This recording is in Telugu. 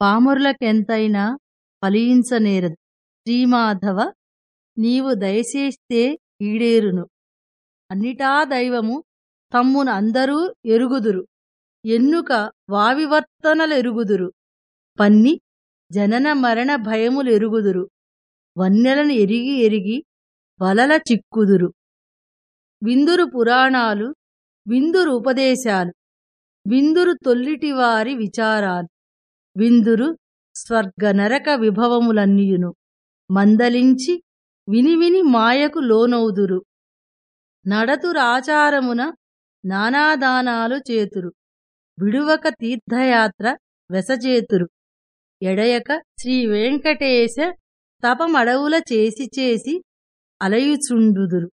పామరులకెంతైనా ఫలించనేరదు. శ్రీమాధవ నీవు దయచేస్తే ఈడేరును. అన్నిటా దైవము తమ్మును అందరూ ఎరుగుదురు. ఎన్నుక వావివర్తనలెరుగుదురు. పన్ని జనన మరణ భయములెరుగుదురు. వన్నెలను ఎరిగి ఎరిగి వలల చిక్కుదురు. విందురు పురాణాలు విందురు ఉపదేశాలు విందురు తొల్లిటివారి విచారాలు. విందురు స్వర్గ నరక విభవములన్నీయును. మందలించి విని విని మాయకు లోనౌదురు. నడతురాచారమున నానాదానాలు చేతురు. విడువక తీర్థయాత్ర వెసచేతురు. ఎడయక శ్రీవేంకటేశ తపమడవుల చేసి చేసి అలయుచుండుదురు.